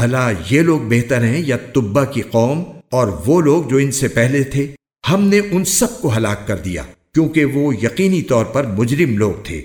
بھلا یہ لوگ بہتر ہیں یا تبا کی قوم اور وہ لوگ جو ان سے پہلے تھے، ہم نے ان سب کو ہلاک کر دیا، کیونکہ وہ یقینی طور پر مجرم لوگ تھے۔